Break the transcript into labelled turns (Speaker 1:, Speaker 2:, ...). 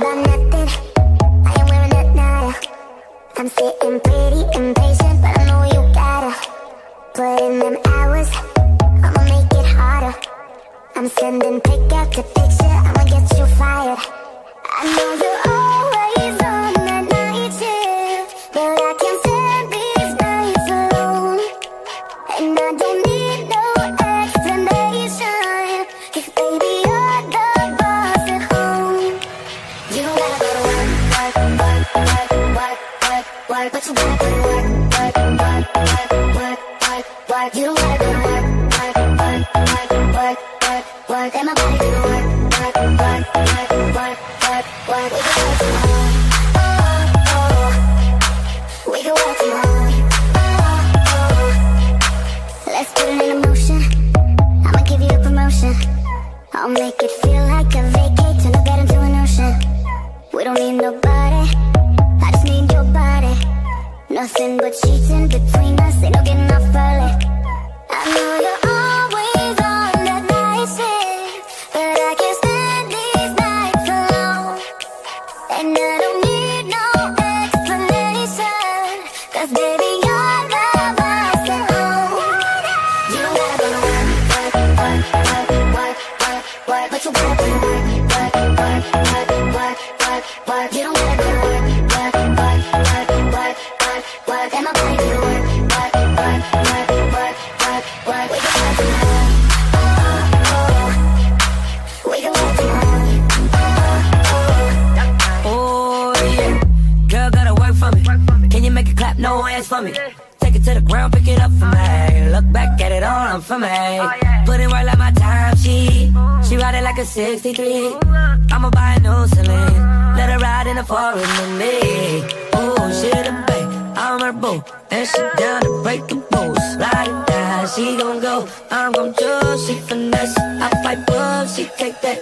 Speaker 1: done nothing. I ain't wearing it now. I'm sitting pretty impatient, but I know you gotta put in them hours. I'll make it feel Nothing but cheating between us, ain't no getting off early. I know you're always on that night shift, but I can't stand these nights alone. And I don't need no explanation, cause baby, you're the boss at home. You don't gotta work, work, work, work, work, work, but you gotta work, work, work, work, work, work, work. You don't gotta work,
Speaker 2: hands for me. Take it to the ground, pick it up for me. Look back at it all, I'm for me. Put it right like my time she She ride it like a 63. I'ma buy a new Celine. Let her ride in the forest with me. Oh, she the babe, I'm her boo. And she down to break the rules. Ride it down, she gon' go. I'm gon' do, she finesse. I fight bull, she take that.